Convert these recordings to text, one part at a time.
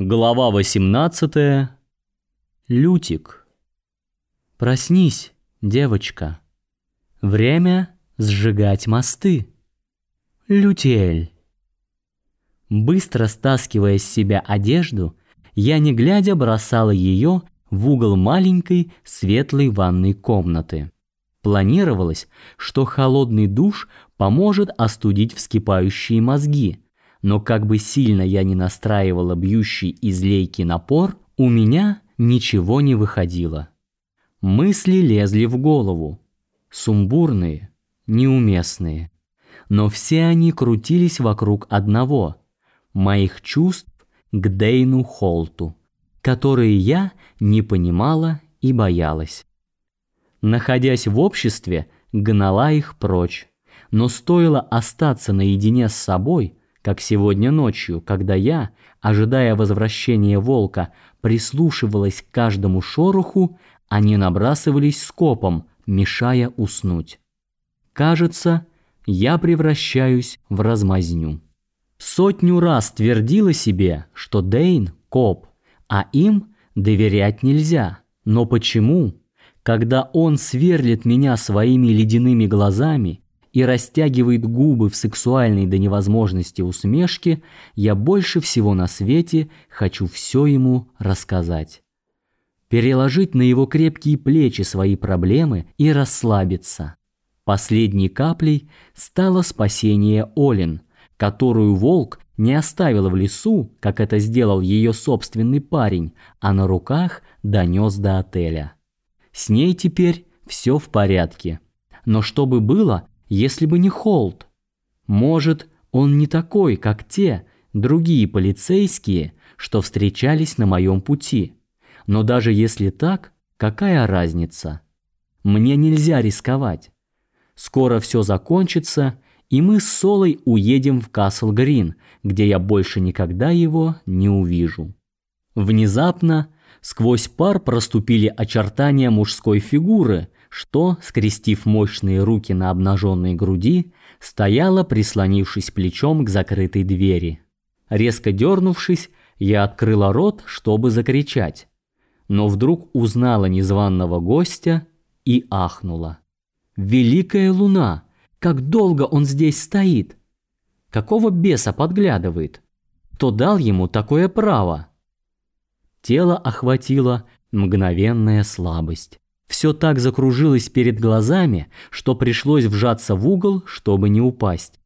Глава 18. Лютик. Проснись, девочка. Время сжигать мосты. Лютель. Быстро стаскивая с себя одежду, я не глядя бросала ее в угол маленькой светлой ванной комнаты. Планировалось, что холодный душ поможет остудить вскипающие мозги – но как бы сильно я ни настраивала бьющий из лейки напор, у меня ничего не выходило. Мысли лезли в голову, сумбурные, неуместные, но все они крутились вокруг одного – моих чувств к Дейну Холту, которые я не понимала и боялась. Находясь в обществе, гнала их прочь, но стоило остаться наедине с собой – как сегодня ночью, когда я, ожидая возвращения волка, прислушивалась к каждому шороху, они набрасывались скопом, мешая уснуть. Кажется, я превращаюсь в размазню. Сотню раз твердила себе, что Дейн – коп, а им доверять нельзя. Но почему, когда он сверлит меня своими ледяными глазами и растягивает губы в сексуальной до невозможности усмешке, я больше всего на свете хочу все ему рассказать. Переложить на его крепкие плечи свои проблемы и расслабиться. Последней каплей стало спасение Олин, которую волк не оставил в лесу, как это сделал ее собственный парень, а на руках донес до отеля. С ней теперь все в порядке. Но чтобы было, если бы не Холт. Может, он не такой, как те другие полицейские, что встречались на моем пути. Но даже если так, какая разница? Мне нельзя рисковать. Скоро все закончится, и мы с Солой уедем в Касл-Грин, где я больше никогда его не увижу. Внезапно сквозь пар проступили очертания мужской фигуры, что, скрестив мощные руки на обнаженной груди, стояла, прислонившись плечом к закрытой двери. Резко дернувшись, я открыла рот, чтобы закричать, но вдруг узнала незваного гостя и ахнула. «Великая луна! Как долго он здесь стоит! Какого беса подглядывает? Кто дал ему такое право?» Тело охватило мгновенная слабость. Все так закружилось перед глазами, что пришлось вжаться в угол, чтобы не упасть.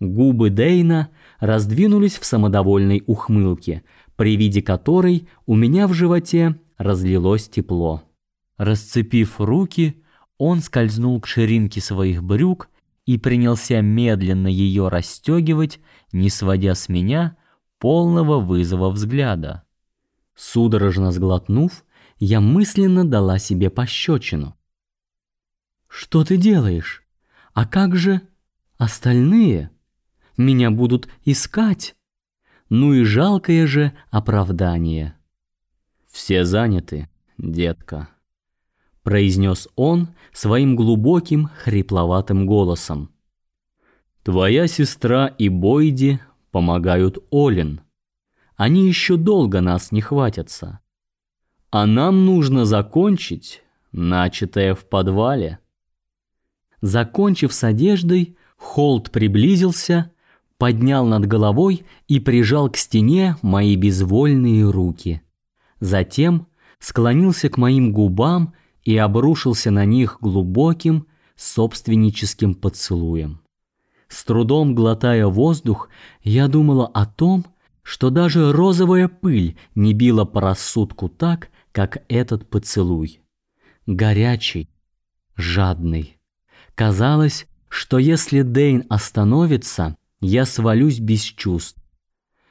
Губы Дейна раздвинулись в самодовольной ухмылке, при виде которой у меня в животе разлилось тепло. Расцепив руки, он скользнул к ширинке своих брюк и принялся медленно ее расстегивать, не сводя с меня полного вызова взгляда. Судорожно сглотнув, я мысленно дала себе пощечину. «Что ты делаешь? А как же остальные? Меня будут искать!» Ну и жалкое же оправдание. «Все заняты, детка», — произнес он своим глубоким хрипловатым голосом. «Твоя сестра и Бойди помогают Олин. Они еще долго нас не хватятся. А нам нужно закончить начатое в подвале. Закончив с одеждой, Холт приблизился, поднял над головой и прижал к стене мои безвольные руки. Затем склонился к моим губам и обрушился на них глубоким собственническим поцелуем. С трудом глотая воздух, я думала о том, что даже розовая пыль не била по рассудку так, как этот поцелуй. Горячий, жадный. Казалось, что если Дейн остановится, я свалюсь без чувств.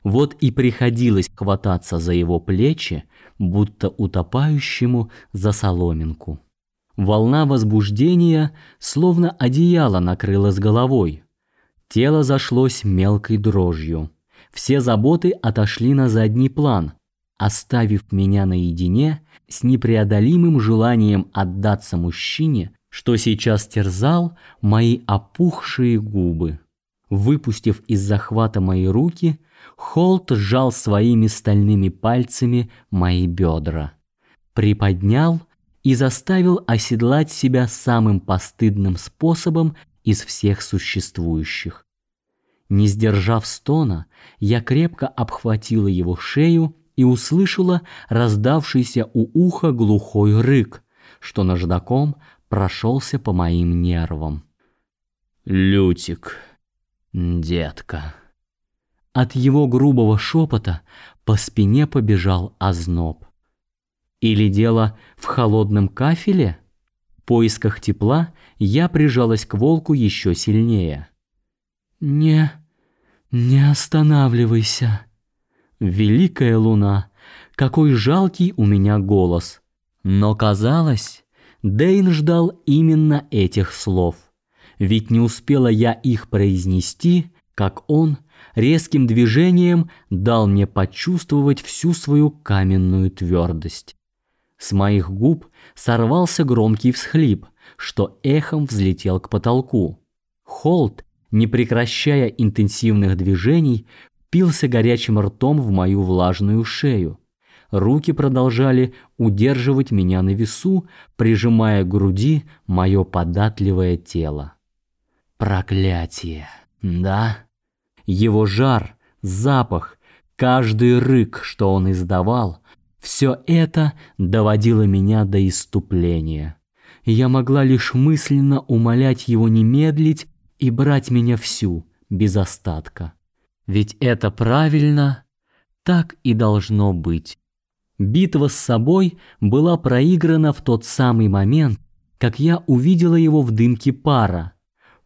Вот и приходилось хвататься за его плечи, будто утопающему за соломинку. Волна возбуждения словно одеяло накрыла с головой. Тело зашлось мелкой дрожью. Все заботы отошли на задний план оставив меня наедине с непреодолимым желанием отдаться мужчине, что сейчас терзал мои опухшие губы. Выпустив из захвата мои руки, Холт сжал своими стальными пальцами мои бедра, приподнял и заставил оседлать себя самым постыдным способом из всех существующих. Не сдержав стона, я крепко обхватила его шею и услышала раздавшийся у уха глухой рык, что наждаком прошелся по моим нервам. «Лютик, детка». От его грубого шепота по спине побежал озноб. Или дело в холодном кафеле? В поисках тепла я прижалась к волку еще сильнее. «Не, не останавливайся». Великая луна, какой жалкий у меня голос. Но казалось, Дейн ждал именно этих слов. Ведь не успела я их произнести, как он резким движением дал мне почувствовать всю свою каменную твердость. С моих губ сорвался громкий всхлип, что эхом взлетел к потолку. Холт, не прекращая интенсивных движений, впился горячим ртом в мою влажную шею. Руки продолжали удерживать меня на весу, прижимая к груди мое податливое тело. Проклятие, да? Его жар, запах, каждый рык, что он издавал, все это доводило меня до иступления. Я могла лишь мысленно умолять его не медлить и брать меня всю, без остатка. Ведь это правильно, так и должно быть. Битва с собой была проиграна в тот самый момент, как я увидела его в дымке пара,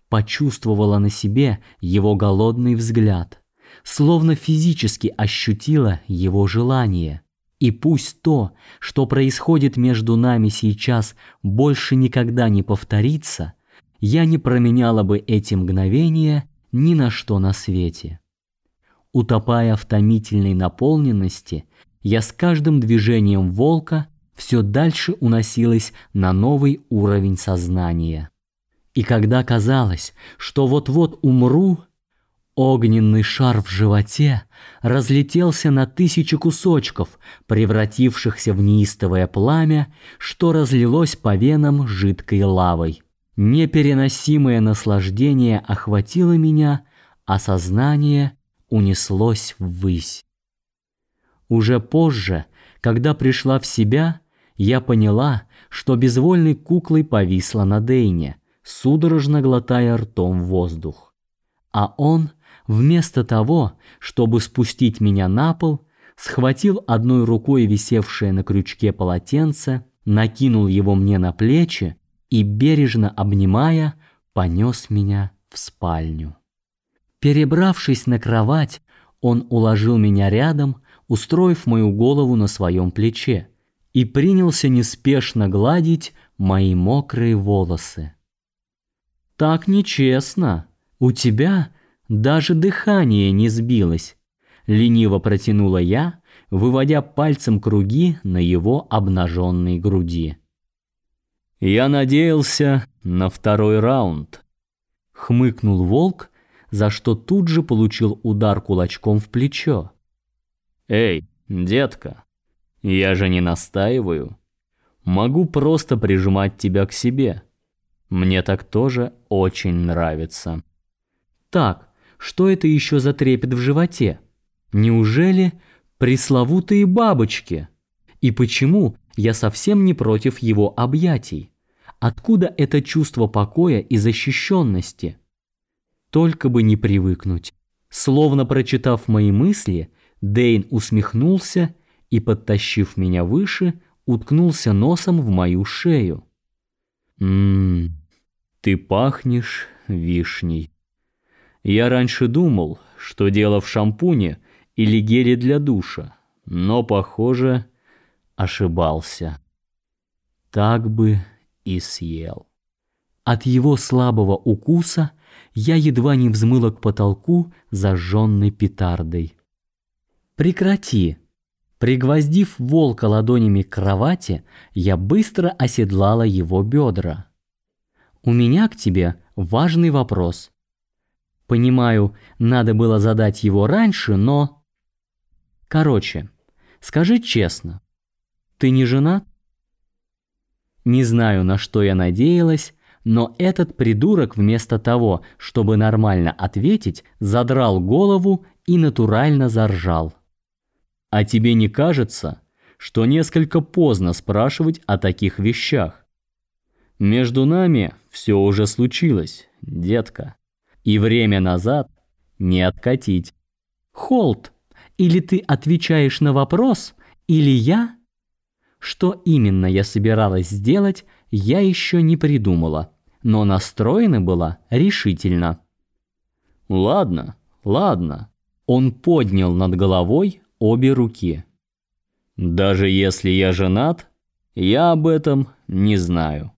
почувствовала на себе его голодный взгляд, словно физически ощутила его желание. И пусть то, что происходит между нами сейчас, больше никогда не повторится, я не променяла бы эти мгновения ни на что на свете. Утопая в томительной наполненности, я с каждым движением волка все дальше уносилась на новый уровень сознания. И когда казалось, что вот-вот умру, Огненный шар в животе разлетелся на тысячи кусочков, превратившихся в неистовое пламя, что разлилось по венам жидкой лавой. Непереносимое наслаждение охватило меня, а сознание унеслось ввысь. Уже позже, когда пришла в себя, я поняла, что безвольной куклой повисла на Дейне, судорожно глотая ртом воздух. А он — вместо того, чтобы спустить меня на пол, схватил одной рукой висевшее на крючке полотенце, накинул его мне на плечи и, бережно обнимая, понес меня в спальню. Перебравшись на кровать, он уложил меня рядом, устроив мою голову на своем плече, и принялся неспешно гладить мои мокрые волосы. «Так нечестно. У тебя даже дыхание не сбилось. Лениво протянула я, выводя пальцем круги на его обнаженной груди. Я надеялся на второй раунд. Хмыкнул волк, за что тут же получил удар кулачком в плечо. Эй, детка, я же не настаиваю. Могу просто прижимать тебя к себе. Мне так тоже очень нравится. Так, что это еще за трепет в животе? Неужели пресловутые бабочки? И почему я совсем не против его объятий? Откуда это чувство покоя и защищенности? Только бы не привыкнуть. Словно прочитав мои мысли, Дейн усмехнулся и, подтащив меня выше, уткнулся носом в мою шею. «Ммм, ты пахнешь вишней». Я раньше думал, что дело в шампуне или геле для душа, но, похоже, ошибался. Так бы и съел. От его слабого укуса я едва не взмыла к потолку зажженной петардой. «Прекрати!» Пригвоздив волка ладонями к кровати, я быстро оседлала его бедра. «У меня к тебе важный вопрос. Понимаю, надо было задать его раньше, но... Короче, скажи честно, ты не женат? Не знаю, на что я надеялась, но этот придурок вместо того, чтобы нормально ответить, задрал голову и натурально заржал. А тебе не кажется, что несколько поздно спрашивать о таких вещах? Между нами все уже случилось, детка. И время назад не откатить. Холт, или ты отвечаешь на вопрос, или я что именно я собиралась сделать, я еще не придумала, но настроена была решительно. «Ладно, ладно». Он поднял над головой обе руки. «Даже если я женат, я об этом не знаю».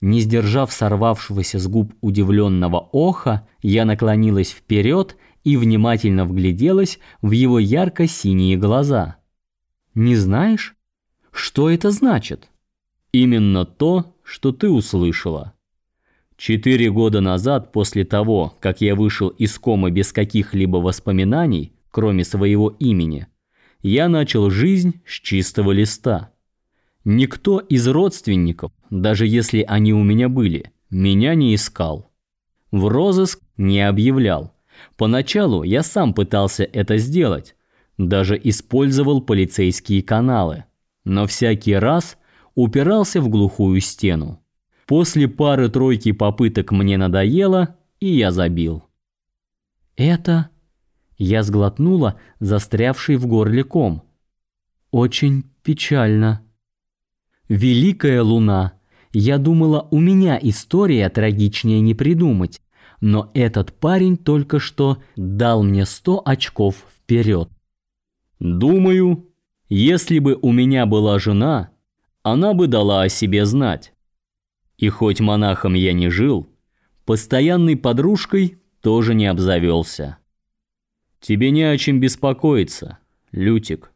Не сдержав сорвавшегося с губ удивленного оха, я наклонилась вперед и внимательно вгляделась в его ярко-синие глаза. «Не знаешь?» Что это значит? Именно то, что ты услышала. Четыре года назад, после того, как я вышел из комы без каких-либо воспоминаний, кроме своего имени, я начал жизнь с чистого листа. Никто из родственников, даже если они у меня были, меня не искал. В розыск не объявлял. Поначалу я сам пытался это сделать, даже использовал полицейские каналы но всякий раз упирался в глухую стену. После пары-тройки попыток мне надоело, и я забил. Это я сглотнула застрявший в горле ком. Очень печально. Великая луна. Я думала, у меня история трагичнее не придумать, но этот парень только что дал мне сто очков вперед. Думаю, если бы у меня была жена, она бы дала о себе знать. И хоть монахом я не жил, постоянной подружкой тоже не обзавелся. Тебе не о чем беспокоиться, Лютик.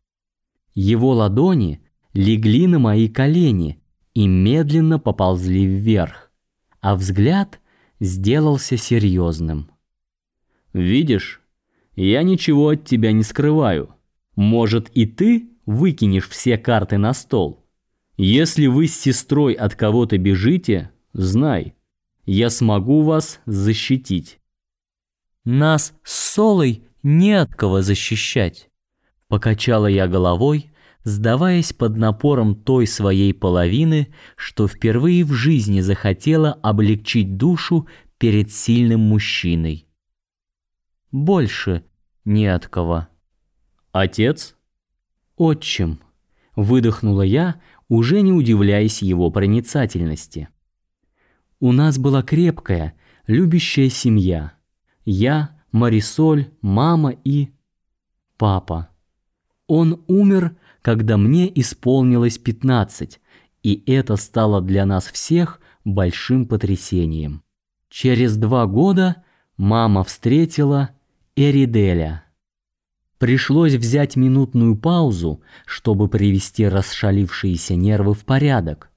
Его ладони легли на мои колени и медленно поползли вверх, а взгляд сделался серьезным. Видишь, я ничего от тебя не скрываю. Может, и ты выкинешь все карты на стол. Если вы с сестрой от кого-то бежите, знай, я смогу вас защитить. Нас с Солой не от кого защищать. Покачала я головой, сдаваясь под напором той своей половины, что впервые в жизни захотела облегчить душу перед сильным мужчиной. Больше не от кого. Отец? «Отчим», — выдохнула я, уже не удивляясь его проницательности. «У нас была крепкая, любящая семья. Я, Марисоль, мама и... папа. Он умер, когда мне исполнилось пятнадцать, и это стало для нас всех большим потрясением. Через два года мама встретила Эриделя. Пришлось взять минутную паузу, чтобы привести расшалившиеся нервы в порядок.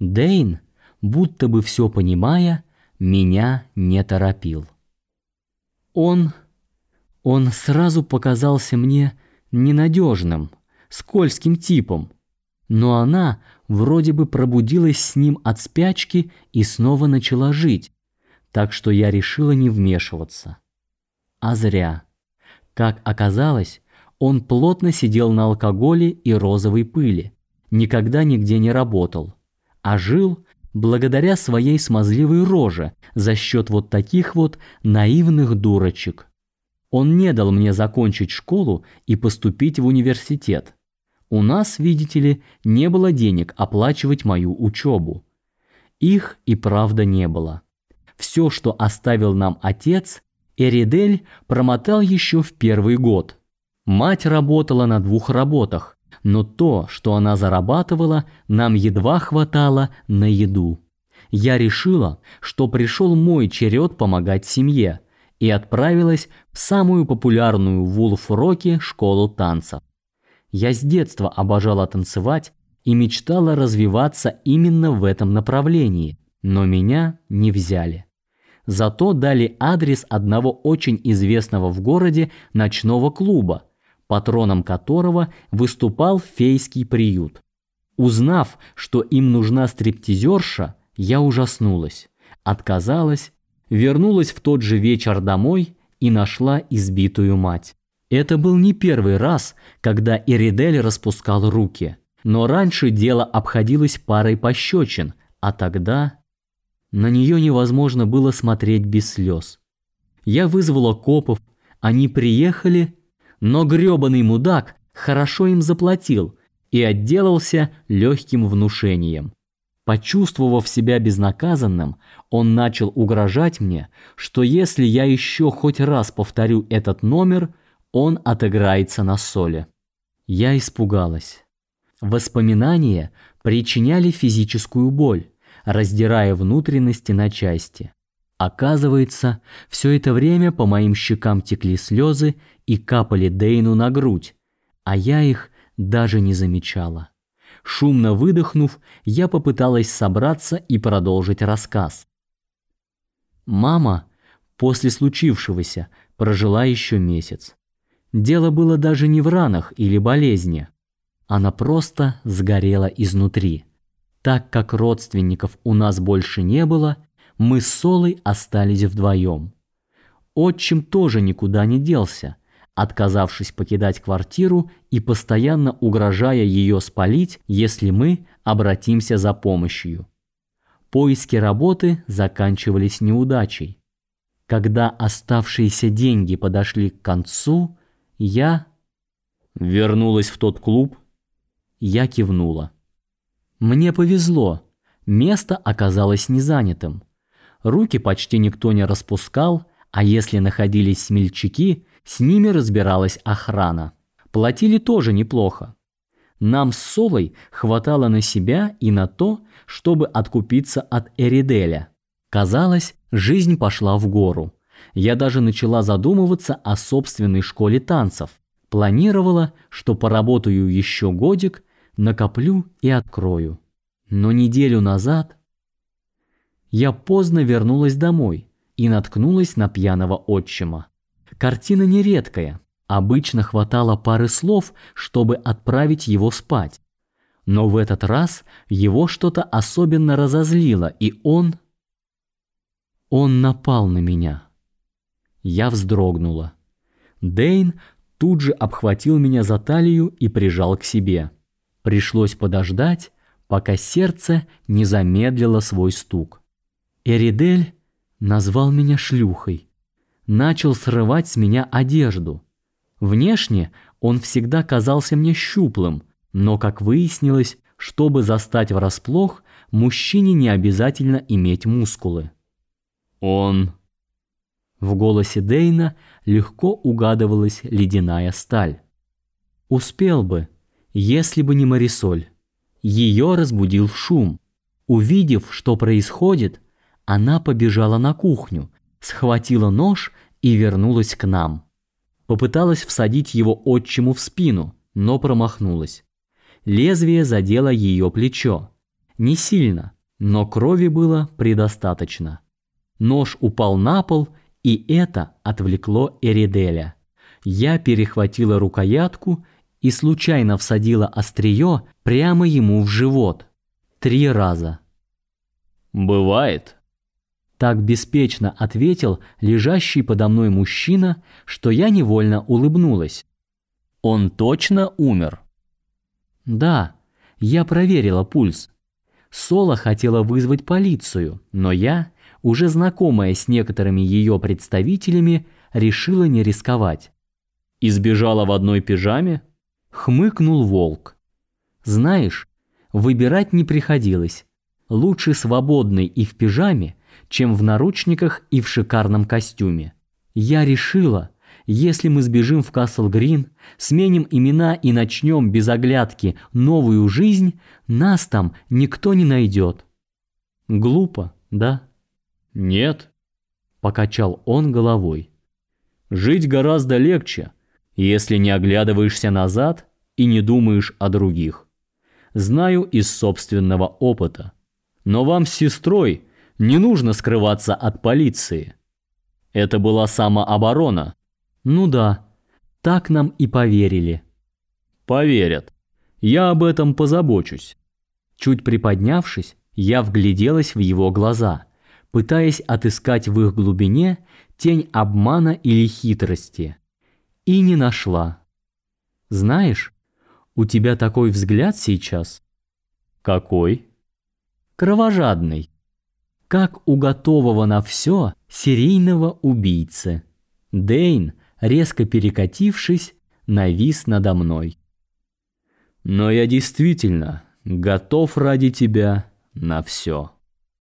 Дейн, будто бы все понимая, меня не торопил. Он... он сразу показался мне ненадежным, скользким типом, но она вроде бы пробудилась с ним от спячки и снова начала жить, так что я решила не вмешиваться. А зря. Как оказалось, он плотно сидел на алкоголе и розовой пыли, никогда нигде не работал, а жил благодаря своей смазливой роже за счет вот таких вот наивных дурочек. Он не дал мне закончить школу и поступить в университет. У нас, видите ли, не было денег оплачивать мою учебу. Их и правда не было. Все, что оставил нам отец, Эридель промотал еще в первый год. Мать работала на двух работах, но то, что она зарабатывала, нам едва хватало на еду. Я решила, что пришел мой черед помогать семье, и отправилась в самую популярную в Вулфроке школу танцев. Я с детства обожала танцевать и мечтала развиваться именно в этом направлении, но меня не взяли. Зато дали адрес одного очень известного в городе ночного клуба, патроном которого выступал фейский приют. Узнав, что им нужна стриптизерша, я ужаснулась, отказалась, вернулась в тот же вечер домой и нашла избитую мать. Это был не первый раз, когда Иридель распускал руки, но раньше дело обходилось парой пощечин, а тогда на нее невозможно было смотреть без слез. Я вызвала копов, они приехали, но грёбаный мудак хорошо им заплатил и отделался легким внушением. Почувствовав себя безнаказанным, он начал угрожать мне, что если я еще хоть раз повторю этот номер, он отыграется на соли. Я испугалась. Воспоминания причиняли физическую боль, раздирая внутренности на части. Оказывается, все это время по моим щекам текли слезы и капали Дейну на грудь, а я их даже не замечала. Шумно выдохнув, я попыталась собраться и продолжить рассказ. Мама после случившегося прожила еще месяц. Дело было даже не в ранах или болезни. Она просто сгорела изнутри. Так как родственников у нас больше не было, мы с Солой остались вдвоем. Отчим тоже никуда не делся, отказавшись покидать квартиру и постоянно угрожая ее спалить, если мы обратимся за помощью. Поиски работы заканчивались неудачей. Когда оставшиеся деньги подошли к концу, я вернулась в тот клуб. Я кивнула. Мне повезло. Место оказалось незанятым. Руки почти никто не распускал, а если находились смельчаки, с ними разбиралась охрана. Платили тоже неплохо. Нам с Солой хватало на себя и на то, чтобы откупиться от Эриделя. Казалось, жизнь пошла в гору. Я даже начала задумываться о собственной школе танцев. Планировала, что поработаю еще годик, накоплю и открою. Но неделю назад я поздно вернулась домой и наткнулась на пьяного отчима. Картина нередкая. Обычно хватало пары слов, чтобы отправить его спать. Но в этот раз его что-то особенно разозлило, и он... Он напал на меня. Я вздрогнула. Дейн тут же обхватил меня за талию и прижал к себе. Пришлось подождать, пока сердце не замедлило свой стук. Эридель назвал меня шлюхой начал срывать с меня одежду. Внешне он всегда казался мне щуплым, но, как выяснилось, чтобы застать врасплох, мужчине не обязательно иметь мускулы. Он... В голосе Дейна легко угадывалась ледяная сталь. Успел бы, если бы не Марисоль. Ее разбудил шум. Увидев, что происходит, она побежала на кухню, схватила нож и вернулась к нам. Попыталась всадить его отчиму в спину, но промахнулась. Лезвие задело ее плечо. Не сильно, но крови было предостаточно. Нож упал на пол, и это отвлекло Эриделя. Я перехватила рукоятку и случайно всадила острие прямо ему в живот. Три раза. «Бывает», так беспечно ответил лежащий подо мной мужчина, что я невольно улыбнулась. Он точно умер? Да, я проверила пульс. Соло хотела вызвать полицию, но я, уже знакомая с некоторыми ее представителями, решила не рисковать. Избежала в одной пижаме? Хмыкнул волк. Знаешь, выбирать не приходилось. Лучше свободной и в пижаме, чем в наручниках и в шикарном костюме. Я решила, если мы сбежим в Касл-Грин, сменим имена и начнем без оглядки новую жизнь, нас там никто не найдет. Глупо, да? Нет, покачал он головой. Жить гораздо легче, если не оглядываешься назад и не думаешь о других. Знаю из собственного опыта. Но вам с сестрой Не нужно скрываться от полиции. Это была самооборона. Ну да, так нам и поверили. Поверят. Я об этом позабочусь. Чуть приподнявшись, я вгляделась в его глаза, пытаясь отыскать в их глубине тень обмана или хитрости. И не нашла. Знаешь, у тебя такой взгляд сейчас. Какой? Кровожадный. Как у готового на все серийного убийцы. Дейн, резко перекатившись, навис надо мной. Но я действительно готов ради тебя на все.